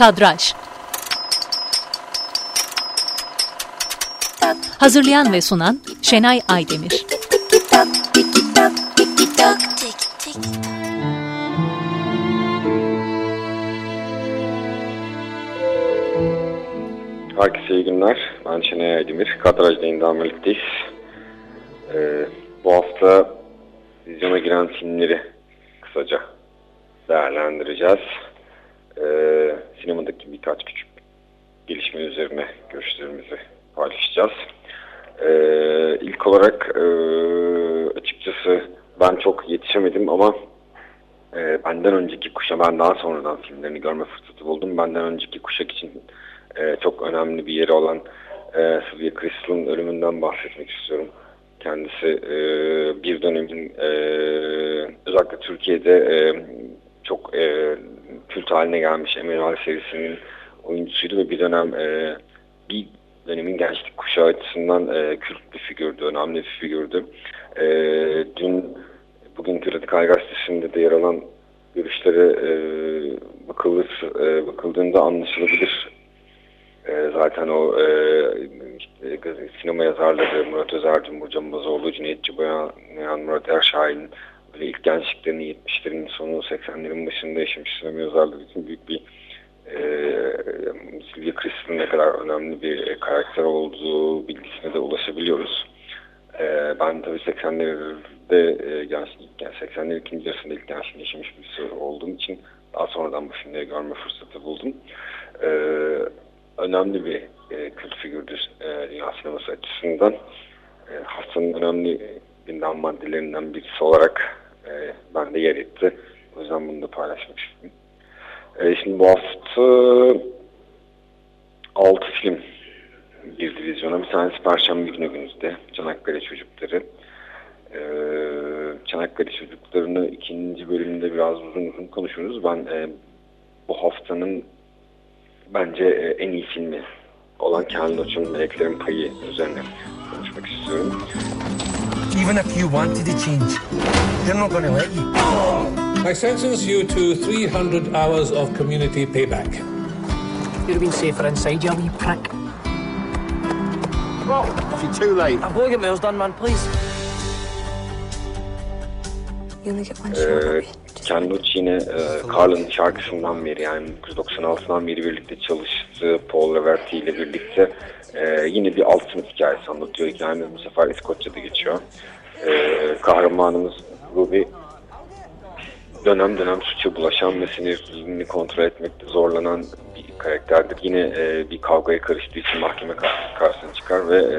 Kadraj Hazırlayan ve sunan Şenay Aydemir Herkese iyi günler. Ben Şenay Aydemir. İndam Birlikteyiz. Ee, bu hafta vizyona giren filmleri kısaca değerlendireceğiz. Ee, sinemadaki birkaç küçük gelişme üzerine görüşlerimizi paylaşacağız. Ee, ilk olarak e, açıkçası ben çok yetişemedim ama e, benden önceki kuşa ben daha sonradan filmlerini görme fırsatı buldum. Benden önceki kuşak için e, çok önemli bir yeri olan e, Sylvia Crystal'ın ölümünden bahsetmek istiyorum. Kendisi e, bir dönemin e, özellikle Türkiye'de e, çok e, kült haline gelmiş Emanuel serisinin oyuncusuydu ve bir dönem e, bir dönemin gençlik kuşağı açısından e, kült bir figürdü, önemli bir figürdü. E, dün bugünkü Radikal Gazetesi'nde de yer alan görüşlere e, bakılır, e, bakıldığında anlaşılabilir e, zaten o e, işte, sinema yazarları Murat Özer, Cumhur Cambazıoğlu, Cüneyt Ciboyan, Murat Erşahin böyle ilk gençliklerini 70'lerin sonu 80'lerin başında yaşamış sinema yazarları için büyük bir e, Sylvia Crystal'ın ne kadar önemli bir karakter olduğu bilgisine de ulaşabiliyoruz. E, ben tabii 80'lerde e, genç, yani 80'lerin ikinci yarısında ilk gençlik yaşamış birisi olduğum için daha sonradan bu filmleri görme fırsatı buldum. E, önemli bir e, kült figürdür e, dünya sineması açısından. E, haftanın önemli gündem maddelerinden birisi olarak e, ben de yer etti. O yüzden bunu da paylaşmak istedim. E, şimdi bu hafta 6 film girdi vizyona. Bir tanesi Perşembe günü günüzde. Çanakkale Çocukları. E, Çanakkale Çocukları'nı ikinci bölümünde biraz uzun uzun konuşuruz. Ben e, bu haftanın bence e, en iyi filmi olan Ken Loach'un Meleklerin Payı üzerine konuşmak istiyorum. Even if you wanted to change, they're not going to let you. I sentence you to 300 hours of community payback. You'd have been safer inside, you wee prick. If you're too late. I'm going to get meals done, man, please. Loach yine e, Carl'ın şarkısından beri yani 1996'dan beri birlikte çalıştığı Paul Reverty ile birlikte e, yine bir alt sınıf hikayesi anlatıyor. Hikayemiz bu sefer İskoçya'da geçiyor. E, kahramanımız Ruby dönem dönem suça bulaşan ve sinirini kontrol etmekte zorlanan bir karakterdir. Yine e, bir kavgaya karıştığı için mahkeme kar- karşısına çıkar ve e,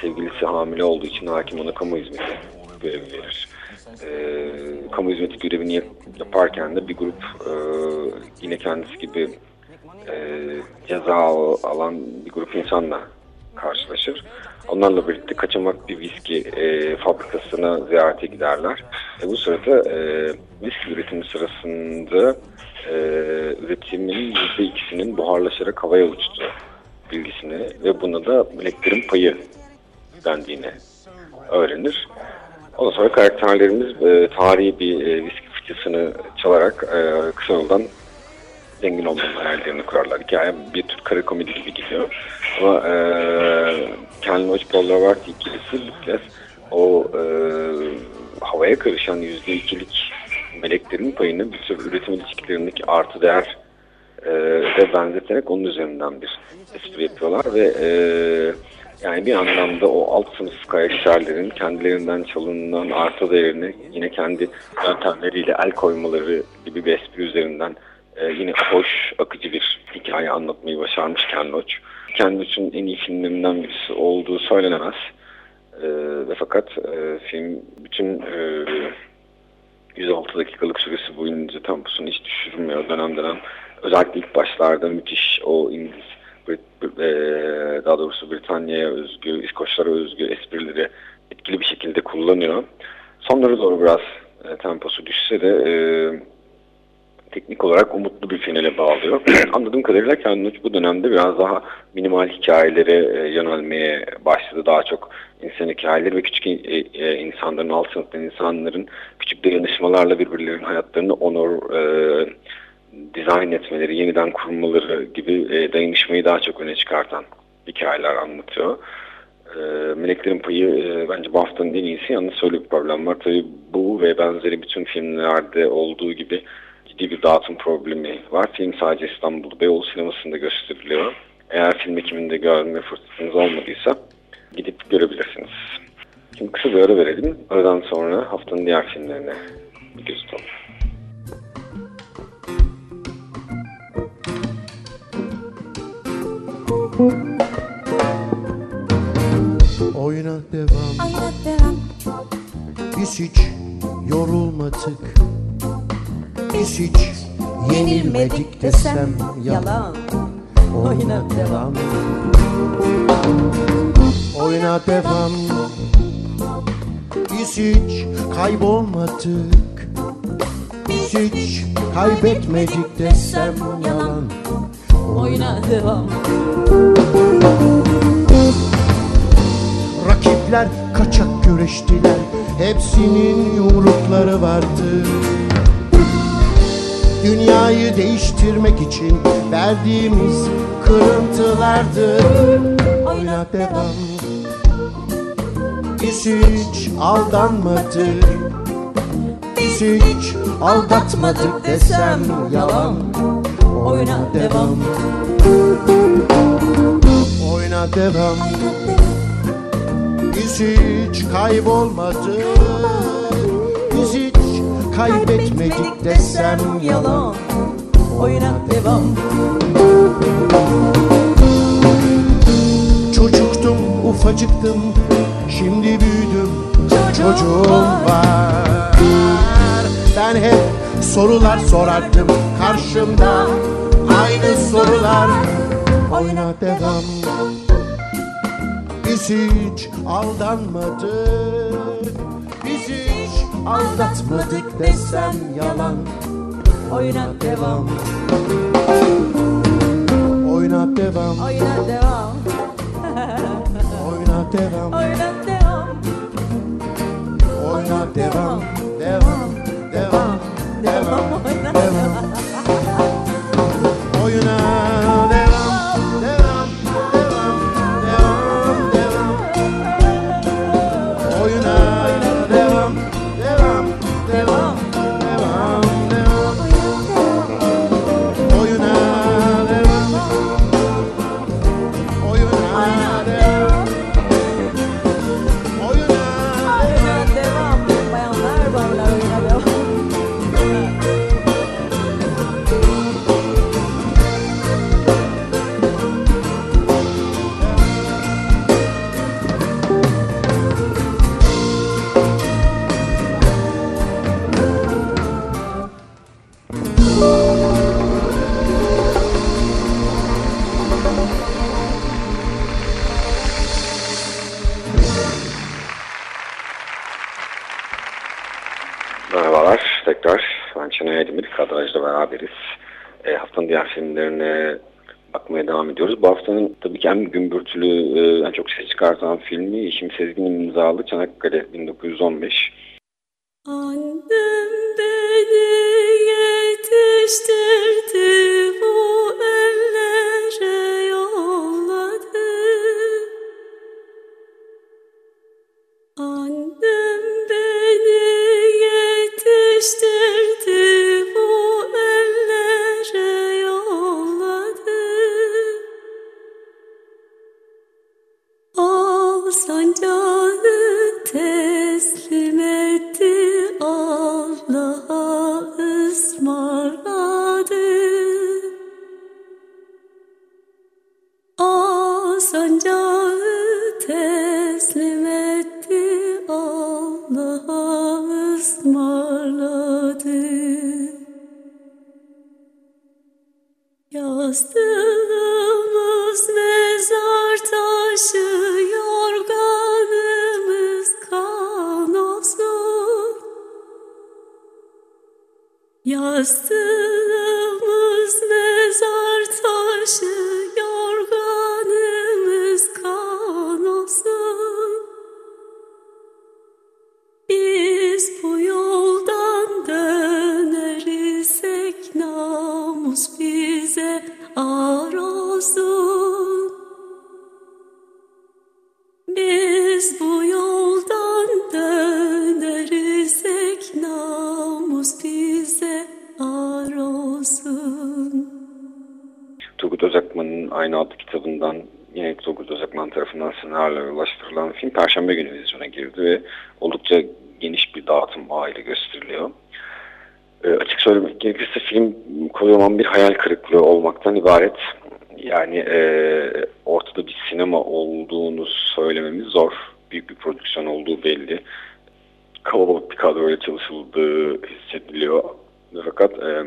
sevgilisi hamile olduğu için hakim ona kamu hizmeti görevi verir. E, kamu hizmeti görevini yap- yaparken de bir grup e, yine kendisi gibi e, ceza al- alan bir grup insanla karşılaşır. Onlarla birlikte kaçamak bir viski e, fabrikasına ziyarete giderler. E, bu sırada e, viski üretimi sırasında e, üretimin %2'sinin buharlaşarak havaya uçtuğu bilgisini ve buna da meleklerin payı dendiğini öğrenir. Ondan sonra karakterlerimiz e, tarihi bir e, viski fıçısını çalarak e, kısa yoldan zengin olmanın hayallerini kurarlar. Hikaye bir tür kara komedi gibi gidiyor. Ama e, Ken Loach, Paul Ravarti ikilisi bu kez o e, havaya karışan yüzde ikilik meleklerin payını bir tür üretim ilişkilerindeki artı değer e, ve benzeterek onun üzerinden bir espri yapıyorlar ve e, yani bir anlamda o alt sınıf karakterlerin kendilerinden çalınılan artı değerini yine kendi yöntemleriyle el koymaları gibi bir espri üzerinden e, yine hoş, akıcı bir hikaye anlatmayı başarmış Ken Loach. Ken Loach'un en iyi filmlerinden birisi olduğu söylenemez. E, ve fakat e, film bütün e, 106 dakikalık süresi boyunca temposunu hiç düşürmüyor dönem dönem. Özellikle ilk başlarda müthiş o İngiliz, daha doğrusu Britanya'ya özgü, İskoçlara özgü esprileri etkili bir şekilde kullanıyor. Sonlara doğru biraz e, temposu düşse de e, teknik olarak umutlu bir finale bağlıyor. Anladığım kadarıyla Loach bu dönemde biraz daha minimal hikayelere e, yönelmeye başladı. Daha çok insan hikayeleri ve küçük e, e, insanların, alt sınıftan insanların küçük dayanışmalarla birbirlerinin hayatlarını onur, e, dizayn etmeleri, yeniden kurmaları gibi e, dayanışmayı daha çok öne çıkartan hikayeler anlatıyor. E, Meleklerin Payı e, bence bu haftanın en iyisi. Yalnız şöyle bir problem var. Tabii bu ve benzeri bütün filmlerde olduğu gibi ciddi bir dağıtım problemi var. Film sadece İstanbul Beyoğlu sinemasında gösteriliyor. Eğer film ekiminde görme fırsatınız olmadıysa gidip görebilirsiniz. Şimdi kısa bir ara verelim. Aradan sonra haftanın diğer filmlerine bir göz tutalım. Oyuna devam. Hayat devam. Biz hiç yorulmadık. Biz hiç yenilmedik desem yalan. Oyuna devam. Oyuna devam. Biz hiç kaybolmadık. Biz hiç kaybetmedik desem yalan. Oyuna devam Rakipler kaçak güreştiler. Hepsinin yumrukları vardı. Dünyayı değiştirmek için verdiğimiz kırıntılardı. Oyna devam. Biz hiç aldanmadık Biz hiç aldatmadık desem yalan. Oyna devam. Oyna devam biz hiç kaybolmadık. Biz hiç kaybetmedik desem yalan. Oyuna devam. Çocuktum ufacıktım Şimdi büyüdüm. Çocuğum var Ben hep sorular sorardım Karşımda. Aynı sorular. Oyna devam Biz hiç aldanmadık Biz hiç aldatmadık desem yalan. Oyuna devam. Oyna devam. Oyuna devam. Oyna devam. Oyuna devam. Oyna devam. Devam. Devam. Devam. Oyuna Devam tekrar. Ben Şenay Aydemir. Kadrajda beraberiz. E, haftanın diğer filmlerine bakmaya devam ediyoruz. Bu haftanın tabii ki en gümbürtülü, e, en çok ses çıkartan filmi Yeşim Sezgin'in imzalı Çanakkale 1915. Annem beni yetiştirdi bize ar olsun. Biz bu yoldan dönersek namus bize ar olsun. Turgut Özakman'ın aynı adlı kitabından yine Turgut Özakman tarafından senaryolara ulaştırılan film Perşembe günü vizyona girdi ve oldukça geniş bir dağıtım ağıyla gösteriliyor. E, açık söylemek gerekirse film kocaman bir hayal kırıklığı olmaktan ibaret. Yani e, ortada bir sinema olduğunu söylememiz zor. Büyük bir prodüksiyon olduğu belli. Kalabalık bir kadroyla çalışıldığı hissediliyor. Fakat e,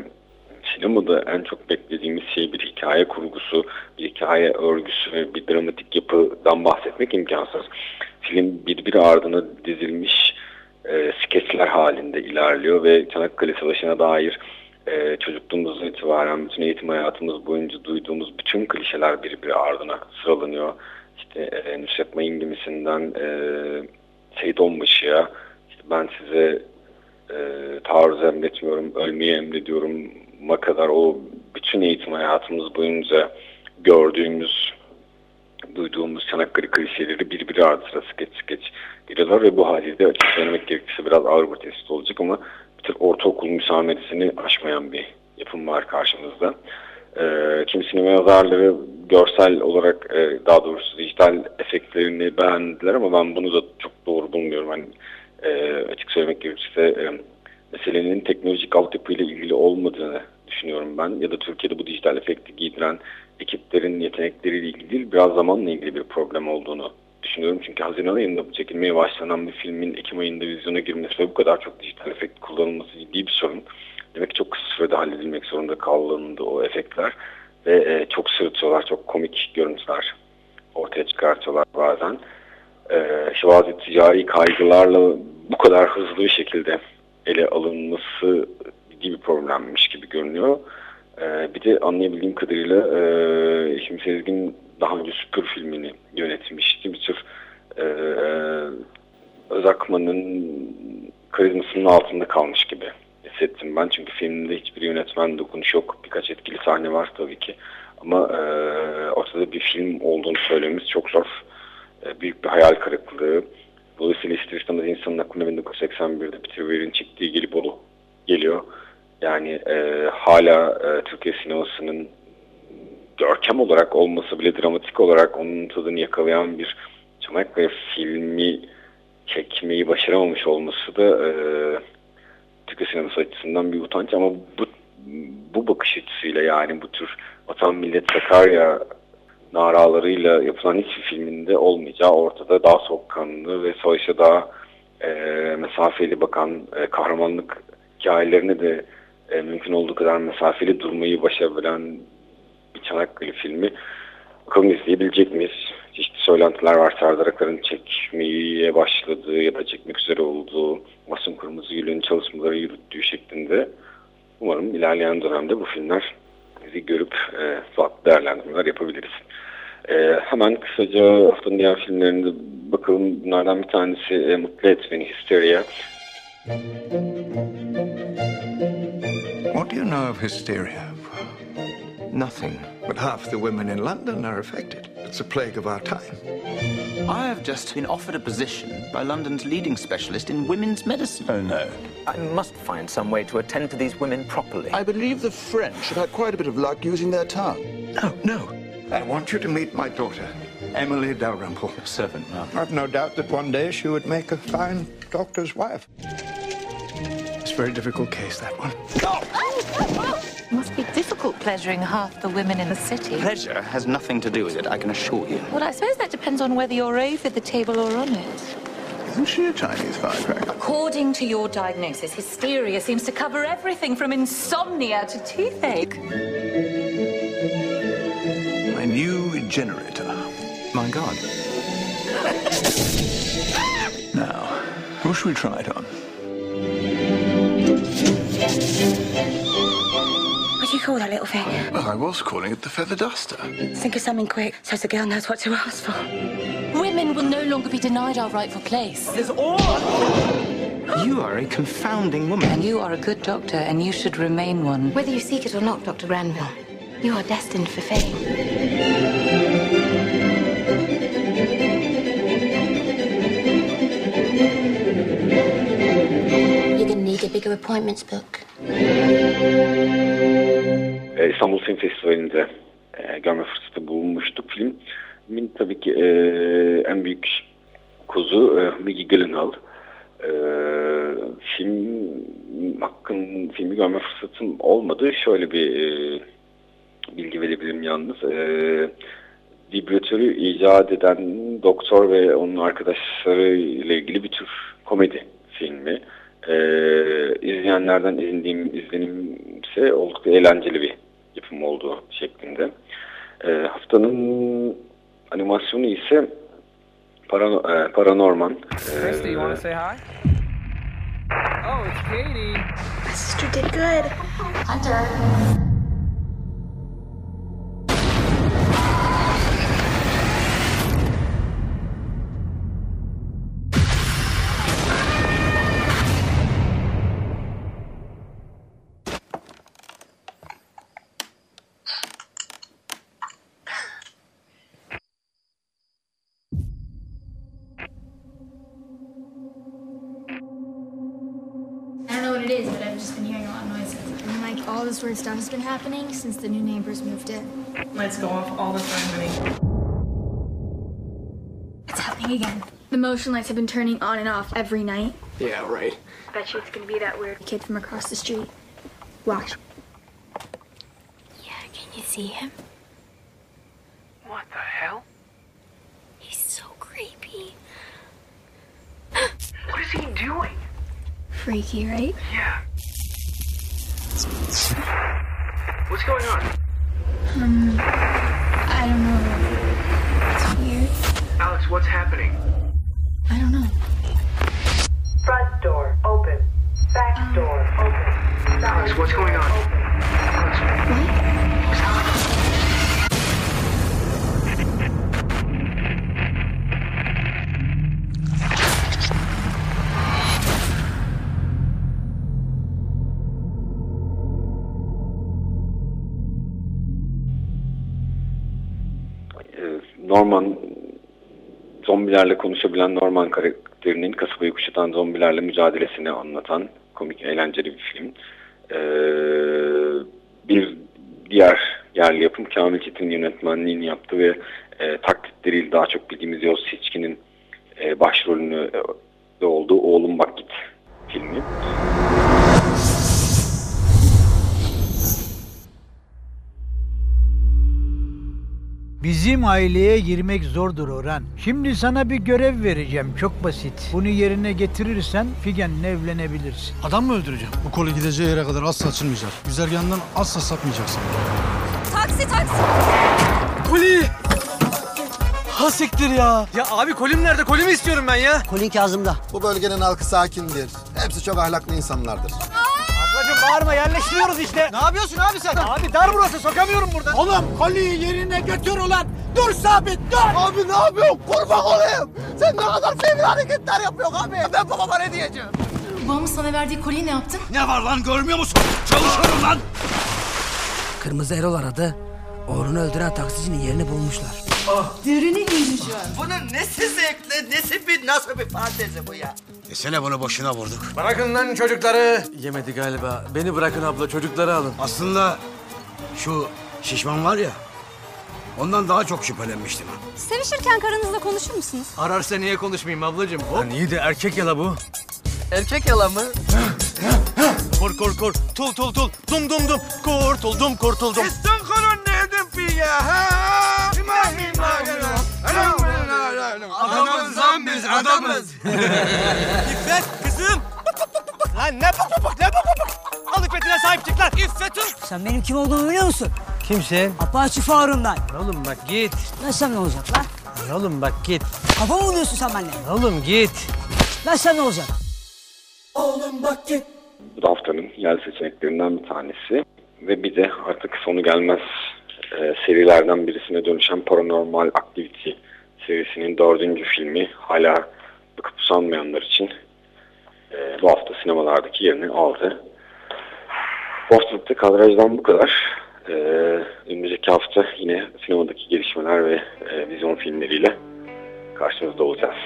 sinemada en çok beklediğimiz şey bir hikaye kurgusu, bir hikaye örgüsü ve bir dramatik yapıdan bahsetmek imkansız. Film birbiri ardına dizilmiş e, skeçler halinde ilerliyor ve Çanakkale Savaşı'na dair e, çocukluğumuzdan itibaren bütün eğitim hayatımız boyunca duyduğumuz bütün klişeler birbiri ardına sıralanıyor. İşte e, Nusret Mayın gemisinden e, Seyit Onbaşı'ya işte ben size e, taarruz emretmiyorum, ölmeyi emrediyorum ma kadar o bütün eğitim hayatımız boyunca gördüğümüz, duyduğumuz Çanakkale klişeleri birbiri ardı sıra skeç skeç geliyorlar ve bu haliyle açık söylemek gerekirse biraz Avrupa testi olacak ama bir tür ortaokul müsamedesini aşmayan bir yapım var karşımızda. E, kimi sinema yazarları görsel olarak e, daha doğrusu dijital efektlerini beğendiler ama ben bunu da çok doğru bulmuyorum. Hani, e, açık söylemek gerekirse e, meselenin teknolojik altyapıyla ilgili olmadığını düşünüyorum ben. Ya da Türkiye'de bu dijital efekti giydiren ekiplerin yetenekleriyle ilgili değil, biraz zamanla ilgili bir problem olduğunu düşünüyorum. Çünkü Haziran ayında bu çekilmeye başlanan bir filmin Ekim ayında vizyona girmesi ve bu kadar çok dijital efekt kullanılması ciddi bir sorun. Demek ki çok kısa sürede halledilmek zorunda kalındı o efektler. Ve e, çok sırıtıyorlar, çok komik görüntüler ortaya çıkartıyorlar bazen. E, işte bazı ticari kaygılarla bu kadar hızlı bir şekilde ele alınması ciddi bir problemmiş gibi görünüyor. Ee, bir de anlayabildiğim kadarıyla e, şimdi Sezgin daha önce Süpür filmini yönetmişti. Bir tür e, Özakman'ın karizmasının altında kalmış gibi hissettim ben. Çünkü filmde hiçbir yönetmen dokunuş yok. Birkaç etkili sahne var tabii ki. Ama e, ortada bir film olduğunu söylememiz çok zor. E, büyük bir hayal kırıklığı. Dolayısıyla ister insanın aklına 1981'de Peter Weir'in çektiği Gelibolu. Yani e, hala e, Türkiye sinemasının görkem olarak olmasa bile dramatik olarak onun tadını yakalayan bir Çanakkale filmi çekmeyi başaramamış olması da e, Türkiye sineması açısından bir utanç. Ama bu, bu bakış açısıyla yani bu tür Vatan Millet Sakarya naralarıyla yapılan hiçbir filminde olmayacağı ortada daha soğukkanlı ve savaşa daha e, mesafeli bakan e, kahramanlık hikayelerine de e, mümkün olduğu kadar mesafeli durmayı başarabilen bir Çanakkale filmi. Bakalım izleyebilecek miyiz? Çeşitli söylentiler var. Serdar Akar'ın çekmeye başladığı ya da çekmek üzere olduğu Basın Kırmızıgül'ün çalışmaları yürüttüğü şeklinde. Umarım ilerleyen dönemde bu filmler bizi görüp e, farklı değerlendirmeler yapabiliriz. E, hemen kısaca haftanın diğer filmlerinde bakalım. Bunlardan bir tanesi e, Mutlu Et Hysteria. What do you know of hysteria? Nothing. But half the women in London are affected. It's a plague of our time. I have just been offered a position by London's leading specialist in women's medicine. Oh, no. I must find some way to attend to these women properly. I believe the French have had quite a bit of luck using their tongue. No, no. I want you to meet my daughter, Emily Dalrymple. Servant, ma'am. I've no doubt that one day she would make a fine doctor's wife. It's a very difficult case, that one. It must be difficult pleasuring half the women in the city. Pleasure has nothing to do with it, I can assure you. Well, I suppose that depends on whether you're over the table or on it. Isn't she a Chinese firecracker? According to your diagnosis, hysteria seems to cover everything from insomnia to toothache. My new generator. My God. Now, who should we try it on? Call that little thing? Well, I was calling it the feather duster. Think of something quick so the girl knows what to ask for. Women will no longer be denied our rightful place. There's all. You are a confounding woman. And you are a good doctor, and you should remain one. Whether you seek it or not, Dr. Granville, you are destined for fame. You're gonna need a bigger appointments book. E, İstanbul Film Festivali'nde e, görme fırsatı bulmuştuk. Filmin tabii ki e, en büyük kuzu e, Maggie Gyllenhaal. E, film hakkın filmi görme fırsatım olmadı. Şöyle bir e, bilgi verebilirim yalnız. E, vibratörü icat eden doktor ve onun arkadaşları ile ilgili bir tür komedi filmi. E, izleyenlerden edindiğim izlenimse oldukça eğlenceli bir yapım olduğu şeklinde. E, haftanın animasyonu ise Parano e, Paranorman. Christy, you want to say hi? Oh, it's Katie. Sister did good. Hunter. This weird stuff has been happening since the new neighbors moved in. Lights go off all the time, honey. It's happening again. The motion lights have been turning on and off every night. Yeah, right. I bet you it's gonna be that weird kid from across the street. Watch. Yeah, can you see him? What the hell? He's so creepy. What is he doing? Freaky, right? Yeah. What's going on? Um, I don't know. It's weird. Alex, what's happening? Zombilerle konuşabilen Norman karakterinin kasabayı kuşatan zombilerle mücadelesini anlatan komik eğlenceli bir film. E, bir diğer yerli yapım Kamil Çetin yönetmenliğini yaptı ve e, taklitleriyle daha çok bildiğimiz Yos Seçkin'in e, başrolünü e, olduğu Oğlum Bak Git filmi. Bizim aileye girmek zordur Orhan. Şimdi sana bir görev vereceğim. Çok basit. Bunu yerine getirirsen Figen'le evlenebilirsin. Adam mı öldüreceğim? Bu kolu gideceği yere kadar asla açılmayacak. Güzergahından asla sapmayacaksın. Taksi taksi. Koli! Ha siktir ya. Ya abi kolim nerede? Kolimi istiyorum ben ya. Kolin Kazım'da. Bu bölgenin halkı sakindir. Hepsi çok ahlaklı insanlardır. Ablacım bağırma yerleştiriyoruz işte. Ne yapıyorsun abi sen? Abi dar burası sokamıyorum buradan. Oğlum koliyi yerine götür ulan. Dur sabit dur. Abi ne yapıyorsun? Kurban olayım. Sen ne kadar fevri hareketler yapıyorsun abi. Ben babama ne diyeceğim? Babamın sana verdiği kolyeyi ne yaptın? Ne var lan görmüyor musun? Çalışıyorum lan. Kırmızı Erol aradı. Oğlunu öldüren taksicinin yerini bulmuşlar. Derini ineceğim. Bunun nesi zevkli, nesi bir, nasıl bir fantezi bu ya? Desene bunu boşuna vurduk. Bırakın lan çocukları. Yemedi galiba. Beni bırakın abla çocukları alın. Aslında şu şişman var ya, ondan daha çok şüphelenmiştim. ha. Sevişirken karınızla konuşur musunuz? Ararsa niye konuşmayayım ablacığım? Lan iyi de erkek yala bu. Erkek yalan mı? Kor kor kor. Tul tul tul. Dum dum dum. Kurtuldum kurtuldum. Sen kurun ha? Adamız lan biz adamız. İffet kızım. Lan ne bak bak bak ne bak bak bak. Al iffetine sahip çık lan. İffet'im. Sen benim kim olduğumu biliyor musun? Kimsin? Apache Faruk'undan. Oğlum bak git. Lan sen ne olacak lan? Oğlum bak git. Kafa mı buluyorsun sen benimle? Oğlum git. Lan sen ne olacak? Oğlum bak git. Bu da haftanın yer seçeneklerinden bir tanesi. Ve bir de artık sonu gelmez e, serilerden birisine dönüşen Paranormal Activity serisinin dördüncü filmi hala bıkıp sanmayanlar için e, bu hafta sinemalardaki yerini aldı. Bu haftalıkta kadrajdan bu kadar. E, önümüzdeki hafta yine sinemadaki gelişmeler ve e, vizyon filmleriyle karşınızda olacağız.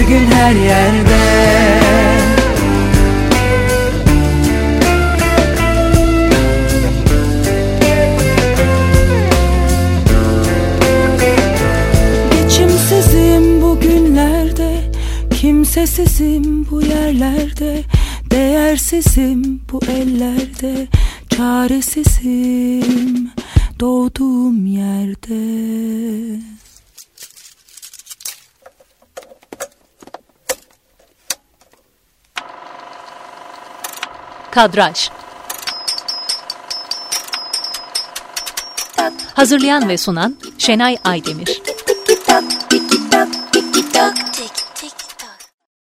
her gün her yerde. Geçimsizim bu günlerde Kimsesizim bu yerlerde Değersizim bu ellerde Çaresizim doğduğum yerde. Kadraj. Hazırlayan ve sunan Şenay Aydemir. Tik tak, tik tak, tik tak, tik tak.